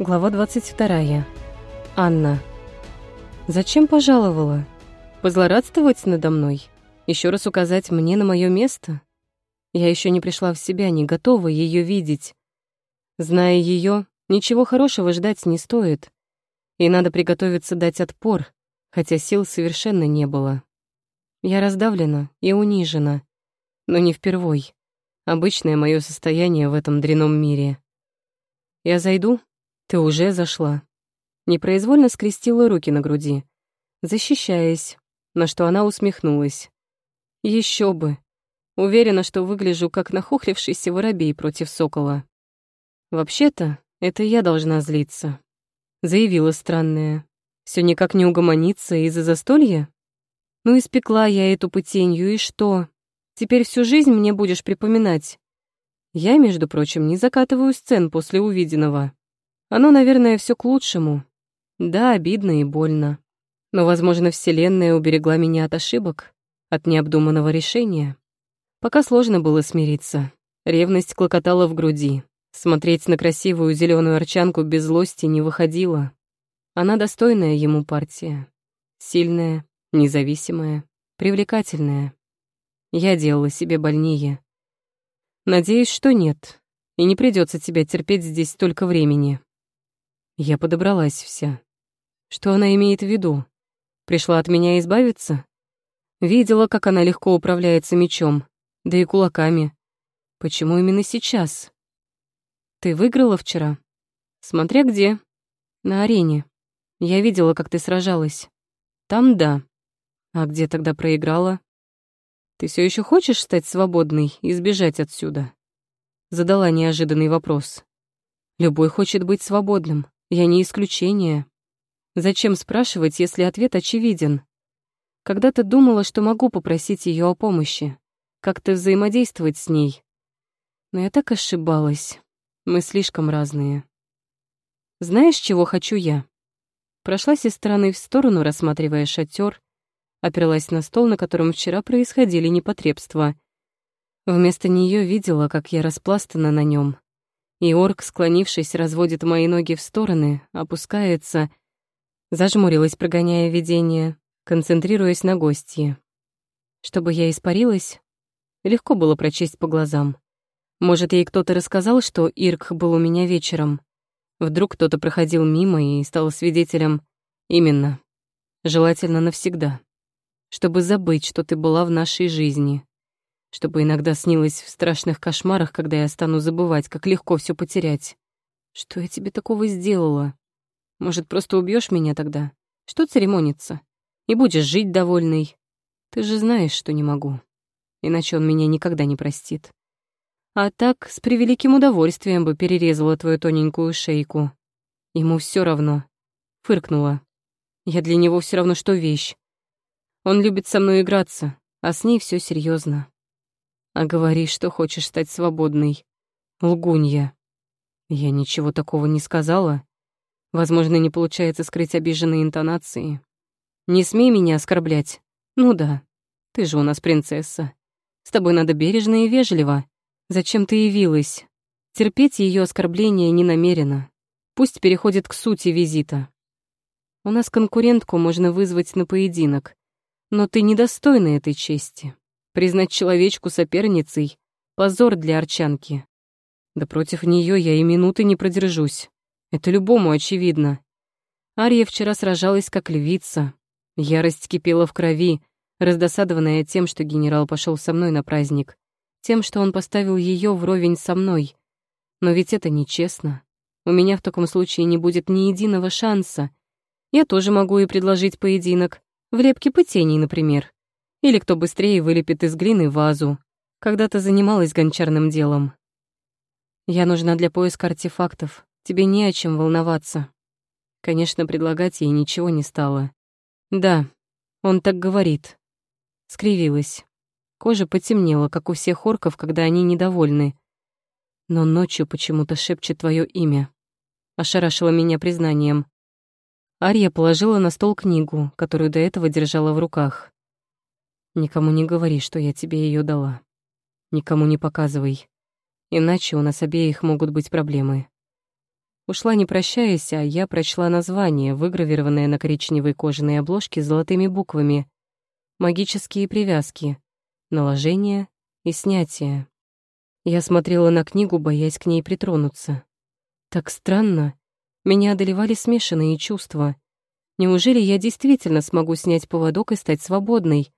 Глава 22. Анна. Зачем пожаловала? Позлорадствовать надо мной? Еще раз указать мне на мое место? Я еще не пришла в себя, не готова ее видеть. Зная ее, ничего хорошего ждать не стоит. И надо приготовиться дать отпор, хотя сил совершенно не было. Я раздавлена и унижена, но не впервой. Обычное мое состояние в этом дряном мире. Я зайду? Ты уже зашла. Непроизвольно скрестила руки на груди, защищаясь, на что она усмехнулась. Еще бы. Уверена, что выгляжу как нахохлившийся воробей против сокола. Вообще-то, это я должна злиться. Заявила странная. Все никак не угомонится из-за застолья? Ну, испекла я эту пытенью, и что? Теперь всю жизнь мне будешь припоминать. Я, между прочим, не закатываю сцен после увиденного. Оно, наверное, все к лучшему. Да, обидно и больно. Но, возможно, Вселенная уберегла меня от ошибок, от необдуманного решения. Пока сложно было смириться. Ревность клокотала в груди. Смотреть на красивую зеленую арчанку без злости не выходило. Она достойная ему партия. Сильная, независимая, привлекательная. Я делала себе больнее. Надеюсь, что нет, и не придется тебя терпеть здесь столько времени. Я подобралась вся. Что она имеет в виду? Пришла от меня избавиться? Видела, как она легко управляется мечом, да и кулаками. Почему именно сейчас? Ты выиграла вчера? Смотря где. На арене. Я видела, как ты сражалась. Там да. А где тогда проиграла? Ты все еще хочешь стать свободной и сбежать отсюда? Задала неожиданный вопрос. Любой хочет быть свободным. Я не исключение. Зачем спрашивать, если ответ очевиден? Когда-то думала, что могу попросить ее о помощи, как-то взаимодействовать с ней. Но я так ошибалась. Мы слишком разные. Знаешь, чего хочу я? Прошлась из стороны в сторону, рассматривая шатер, оперлась на стол, на котором вчера происходили непотребства. Вместо нее видела, как я распластана на нем, и орк, склонившись, разводит мои ноги в стороны, опускается, зажмурилась, прогоняя видение, концентрируясь на гостье. Чтобы я испарилась, легко было прочесть по глазам. Может, ей кто-то рассказал, что Ирк был у меня вечером. Вдруг кто-то проходил мимо и стал свидетелем. Именно. Желательно навсегда. Чтобы забыть, что ты была в нашей жизни чтобы иногда снилось в страшных кошмарах, когда я стану забывать, как легко все потерять. Что я тебе такого сделала? Может, просто убьешь меня тогда? Что церемониться? И будешь жить довольный. Ты же знаешь, что не могу. Иначе он меня никогда не простит. А так, с превеликим удовольствием бы перерезала твою тоненькую шейку. Ему все равно. Фыркнула. Я для него все равно, что вещь. Он любит со мной играться, а с ней все серьезно. А говоришь, что хочешь стать свободной. Лгунья. Я ничего такого не сказала. Возможно, не получается скрыть обиженные интонации. Не смей меня оскорблять. Ну да, ты же у нас принцесса. С тобой надо бережно и вежливо. Зачем ты явилась? Терпеть ее оскорбления не намерена. Пусть переходит к сути визита. У нас конкурентку можно вызвать на поединок, но ты недостойна этой чести. Признать человечку соперницей — позор для арчанки. Да против нее я и минуты не продержусь. Это любому очевидно. Ария вчера сражалась как львица. Ярость кипела в крови, раздосадованная тем, что генерал пошел со мной на праздник, тем, что он поставил ее вровень со мной. Но ведь это нечестно. У меня в таком случае не будет ни единого шанса. Я тоже могу и предложить поединок. В лепке пытений, например. Или кто быстрее вылепит из глины вазу. Когда-то занималась гончарным делом. Я нужна для поиска артефактов. Тебе не о чем волноваться. Конечно, предлагать ей ничего не стало. Да, он так говорит. Скривилась. Кожа потемнела, как у всех орков, когда они недовольны. Но ночью почему-то шепчет твое имя. Ошарашила меня признанием. Ария положила на стол книгу, которую до этого держала в руках. Никому не говори, что я тебе ее дала. Никому не показывай. Иначе у нас обеих могут быть проблемы. Ушла не прощаясь, а я прочла название, выгравированное на коричневой кожаной обложке золотыми буквами. «Магические привязки. Наложение и снятие». Я смотрела на книгу, боясь к ней притронуться. Так странно. Меня одолевали смешанные чувства. Неужели я действительно смогу снять поводок и стать свободной?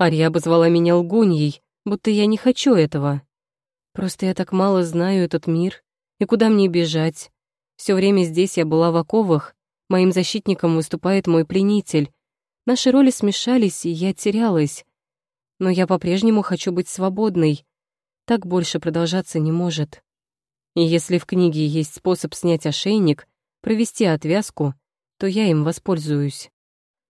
Ария обозвала меня лгуньей, будто я не хочу этого. Просто я так мало знаю этот мир, и куда мне бежать? Все время здесь я была в оковах, моим защитником выступает мой пленитель. Наши роли смешались, и я терялась. Но я по-прежнему хочу быть свободной. Так больше продолжаться не может. И если в книге есть способ снять ошейник, провести отвязку, то я им воспользуюсь.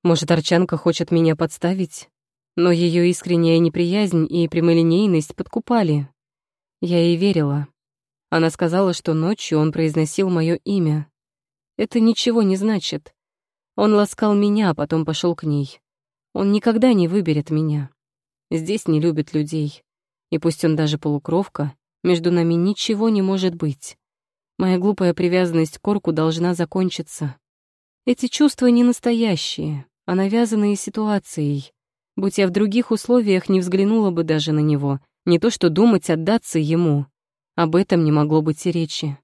Может, Арчанка хочет меня подставить? Но ее искренняя неприязнь и прямолинейность подкупали. Я ей верила. Она сказала, что ночью он произносил мое имя. Это ничего не значит. Он ласкал меня, а потом пошел к ней. Он никогда не выберет меня. Здесь не любят людей. И пусть он даже полукровка, между нами ничего не может быть. Моя глупая привязанность к Корку должна закончиться. Эти чувства не настоящие, а навязанные ситуацией. Будь я в других условиях, не взглянула бы даже на него. Не то что думать отдаться ему. Об этом не могло быть и речи.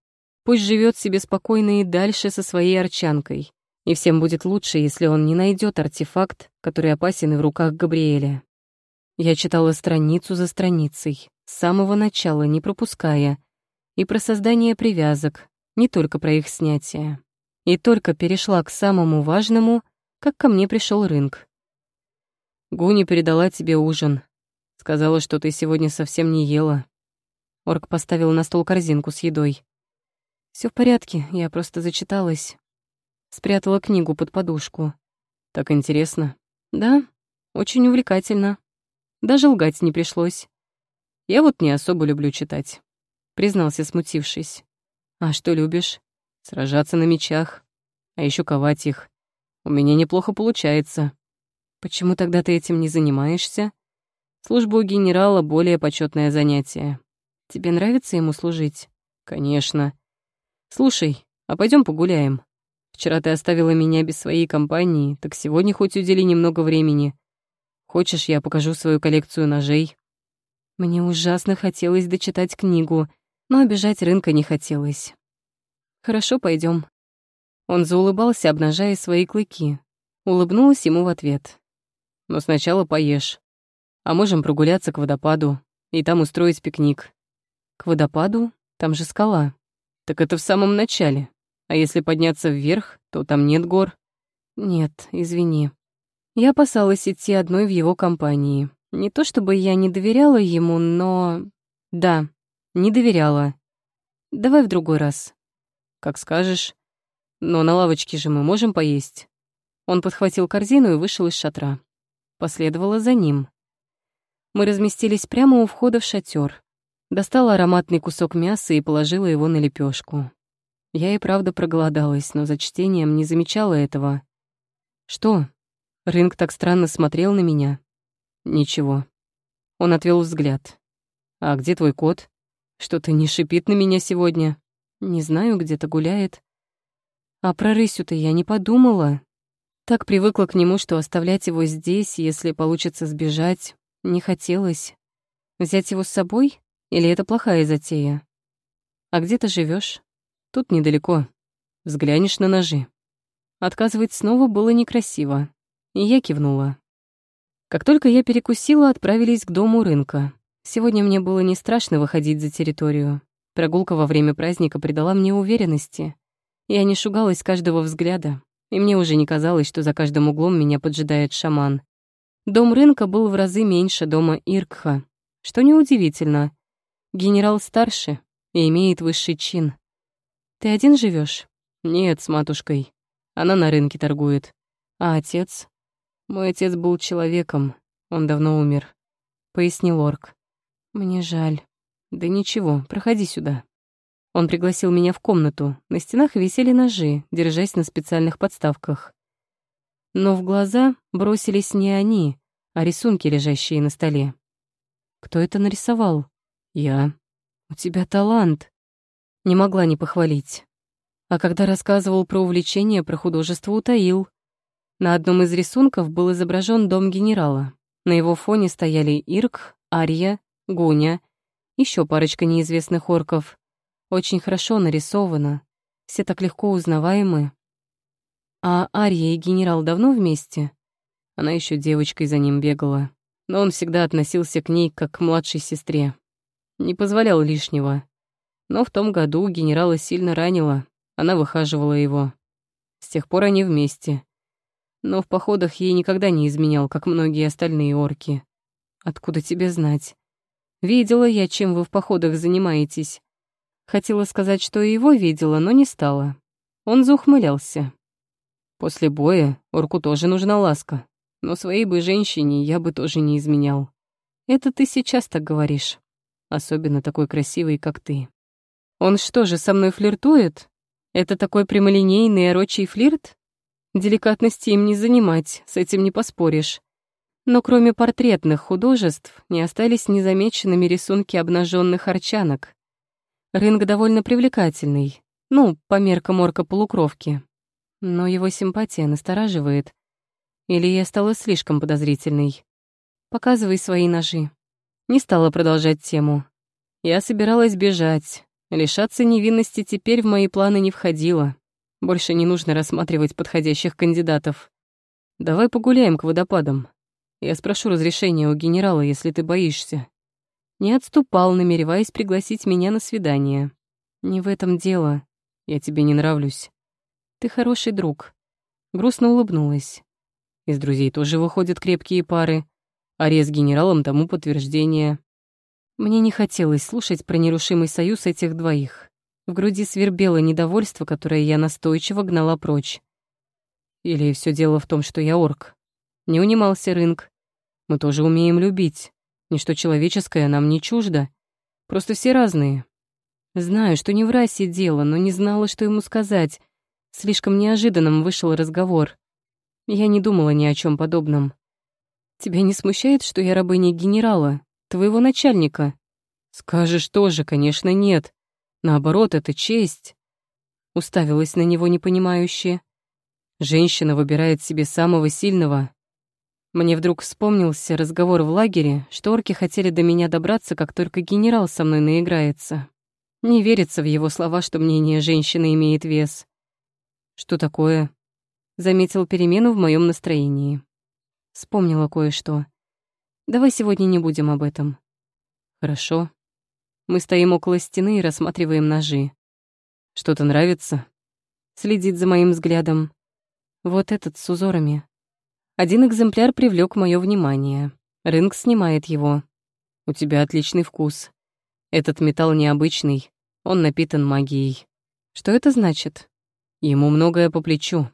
Пусть живет себе спокойно и дальше со своей арчанкой. И всем будет лучше, если он не найдет артефакт, который опасен и в руках Габриэля. Я читала страницу за страницей, с самого начала не пропуская, и про создание привязок, не только про их снятие. И только перешла к самому важному, как ко мне пришел рынок. Гуни передала тебе ужин. Сказала, что ты сегодня совсем не ела. Орк поставил на стол корзинку с едой. Все в порядке, я просто зачиталась. Спрятала книгу под подушку. Так интересно. Да, очень увлекательно. Даже лгать не пришлось. Я вот не особо люблю читать, признался, смутившись. А что любишь? Сражаться на мечах, а еще ковать их. У меня неплохо получается. Почему тогда ты этим не занимаешься? Служба у генерала — более почетное занятие. Тебе нравится ему служить? Конечно. Слушай, а пойдем погуляем. Вчера ты оставила меня без своей компании, так сегодня хоть удели немного времени. Хочешь, я покажу свою коллекцию ножей? Мне ужасно хотелось дочитать книгу, но обижать рынка не хотелось. Хорошо, пойдем. Он заулыбался, обнажая свои клыки. Улыбнулась ему в ответ но сначала поешь. А можем прогуляться к водопаду и там устроить пикник. К водопаду? Там же скала. Так это в самом начале. А если подняться вверх, то там нет гор. Нет, извини. Я опасалась идти одной в его компании. Не то чтобы я не доверяла ему, но... Да, не доверяла. Давай в другой раз. Как скажешь. Но на лавочке же мы можем поесть. Он подхватил корзину и вышел из шатра последовала за ним. Мы разместились прямо у входа в шатер. Достала ароматный кусок мяса и положила его на лепешку. Я и правда проголодалась, но за чтением не замечала этого. «Что?» Рынг так странно смотрел на меня. «Ничего». Он отвел взгляд. «А где твой кот? Что-то не шипит на меня сегодня. Не знаю, где-то гуляет. А про рысю-то я не подумала. Так привыкла к нему, что оставлять его здесь, если получится сбежать, не хотелось. Взять его с собой? Или это плохая затея? А где ты живешь? Тут недалеко. Взглянешь на ножи. Отказывать снова было некрасиво. И я кивнула. Как только я перекусила, отправились к дому рынка. Сегодня мне было не страшно выходить за территорию. Прогулка во время праздника придала мне уверенности. Я не шугалась каждого взгляда, и мне уже не казалось, что за каждым углом меня поджидает шаман. Дом рынка был в разы меньше дома Иркха, что неудивительно. Генерал старше и имеет высший чин. Ты один живешь? Нет, с матушкой. Она на рынке торгует. А отец? Мой отец был человеком, он давно умер. Пояснил орк. Мне жаль. Да ничего, проходи сюда. Он пригласил меня в комнату. На стенах висели ножи, держась на специальных подставках. Но в глаза бросились не они, а рисунки, лежащие на столе. Кто это нарисовал? Я. У тебя талант. Не могла не похвалить. А когда рассказывал про увлечение, про художество утаил. На одном из рисунков был изображен дом генерала. На его фоне стояли Ирк, Ария, Гуня, еще парочка неизвестных орков. Очень хорошо нарисовано, все так легко узнаваемы. А Ария и генерал давно вместе? Она еще девочкой за ним бегала, но он всегда относился к ней как к младшей сестре. Не позволял лишнего. Но в том году генерала сильно ранило, она выхаживала его. С тех пор они вместе. Но в походах ей никогда не изменял, как многие остальные орки. Откуда тебе знать? Видела я, чем вы в походах занимаетесь. Хотела сказать, что и его видела, но не стала. Он заухмылялся. После боя орку тоже нужна ласка. Но своей бы женщине я бы тоже не изменял. Это ты сейчас так говоришь. Особенно такой красивый, как ты. Он что же, со мной флиртует? Это такой прямолинейный орочий флирт? Деликатности им не занимать, с этим не поспоришь. Но кроме портретных художеств не остались незамеченными рисунки обнаженных арчанок. Рынок довольно привлекательный, ну, по меркам орка-полукровки. Но его симпатия настораживает. Или я стала слишком подозрительной? Показывай свои ножи. Не стала продолжать тему. Я собиралась бежать. Лишаться невинности теперь в мои планы не входило. Больше не нужно рассматривать подходящих кандидатов. Давай погуляем к водопадам. Я спрошу разрешения у генерала, если ты боишься. Не отступал, намереваясь пригласить меня на свидание. Не в этом дело. Я тебе не нравлюсь. Ты хороший друг. Грустно улыбнулась. Из друзей тоже выходят крепкие пары. Арест генералом тому подтверждение. Мне не хотелось слушать про нерушимый союз этих двоих. В груди свербело недовольство, которое я настойчиво гнала прочь. Или все дело в том, что я орк. Не унимался рынок. Мы тоже умеем любить. Ничто человеческое нам не чуждо. Просто все разные. Знаю, что не в расе дело, но не знала, что ему сказать. Слишком неожиданным вышел разговор. Я не думала ни о чем подобном. Тебя не смущает, что я рабыня генерала, твоего начальника? Скажешь тоже, конечно, нет. Наоборот, это честь. Уставилась на него непонимающе. Женщина выбирает себе самого сильного, мне вдруг вспомнился разговор в лагере, что орки хотели до меня добраться, как только генерал со мной наиграется. Не верится в его слова, что мнение женщины имеет вес. Что такое? Заметил перемену в моем настроении. Вспомнила кое-что. Давай сегодня не будем об этом. Хорошо. Мы стоим около стены и рассматриваем ножи. Что-то нравится? Следит за моим взглядом. Вот этот с узорами. Один экземпляр привлек мое внимание. Рынг снимает его. У тебя отличный вкус. Этот металл необычный, он напитан магией. Что это значит? Ему многое по плечу.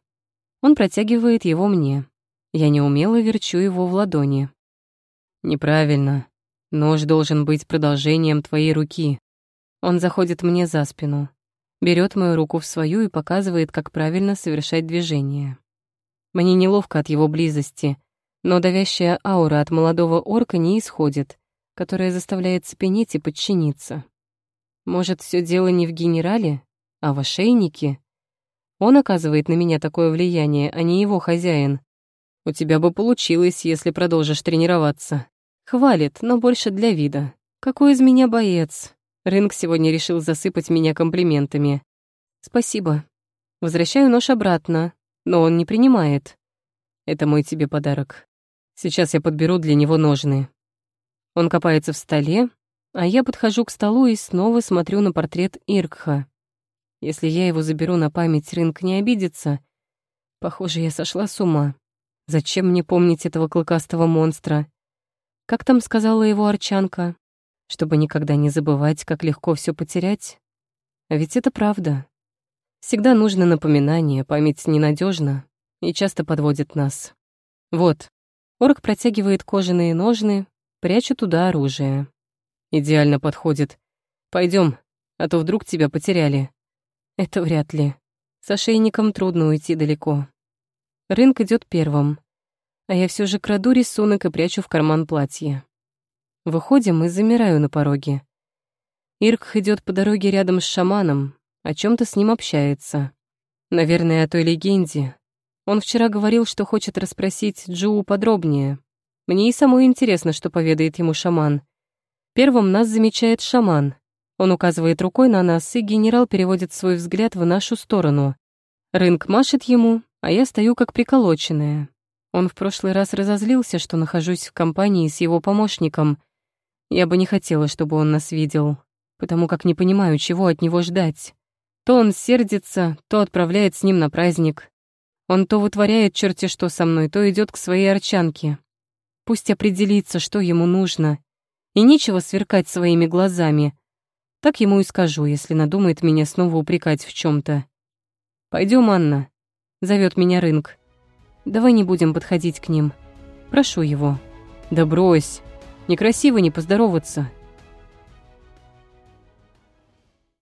Он протягивает его мне. Я неумело верчу его в ладони. Неправильно. Нож должен быть продолжением твоей руки. Он заходит мне за спину, берет мою руку в свою и показывает, как правильно совершать движение. Мне неловко от его близости, но давящая аура от молодого орка не исходит, которая заставляет цепенеть и подчиниться. Может, все дело не в генерале, а в ошейнике? Он оказывает на меня такое влияние, а не его хозяин. У тебя бы получилось, если продолжишь тренироваться. Хвалит, но больше для вида. Какой из меня боец. Рынок сегодня решил засыпать меня комплиментами. Спасибо. Возвращаю нож обратно, но он не принимает. Это мой тебе подарок. Сейчас я подберу для него ножны. Он копается в столе, а я подхожу к столу и снова смотрю на портрет Иркха. Если я его заберу на память, рынок не обидится. Похоже, я сошла с ума. Зачем мне помнить этого клыкастого монстра? Как там сказала его Арчанка? Чтобы никогда не забывать, как легко все потерять? А ведь это правда. Всегда нужно напоминание, память ненадежна и часто подводит нас. Вот, орк протягивает кожаные ножны, прячу туда оружие. Идеально подходит. Пойдем, а то вдруг тебя потеряли. Это вряд ли. С ошейником трудно уйти далеко. Рынок идет первым, а я все же краду рисунок и прячу в карман платья. Выходим и замираю на пороге. Ирк идет по дороге рядом с шаманом, о чем то с ним общается. Наверное, о той легенде. Он вчера говорил, что хочет расспросить Джуу подробнее. Мне и самой интересно, что поведает ему шаман. Первым нас замечает шаман. Он указывает рукой на нас, и генерал переводит свой взгляд в нашу сторону. Рынк машет ему, а я стою как приколоченная. Он в прошлый раз разозлился, что нахожусь в компании с его помощником. Я бы не хотела, чтобы он нас видел, потому как не понимаю, чего от него ждать. То он сердится, то отправляет с ним на праздник. Он то вытворяет черти что со мной, то идет к своей арчанке. Пусть определится, что ему нужно. И нечего сверкать своими глазами. Так ему и скажу, если надумает меня снова упрекать в чем то Пойдем, Анна», — зовет меня Рынг. «Давай не будем подходить к ним. Прошу его». «Да брось. Некрасиво не поздороваться.